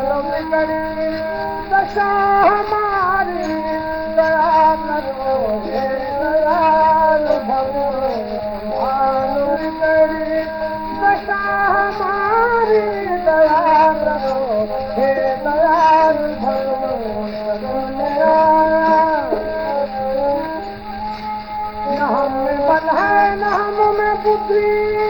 दशा मारी there no पुत्री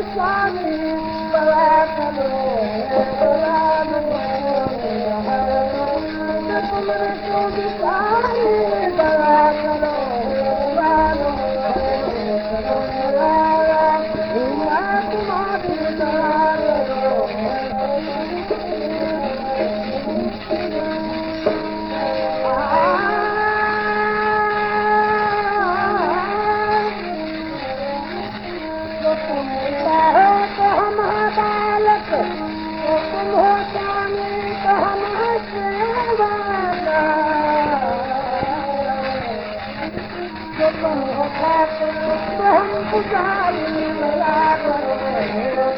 Thank you. I'm Thank you.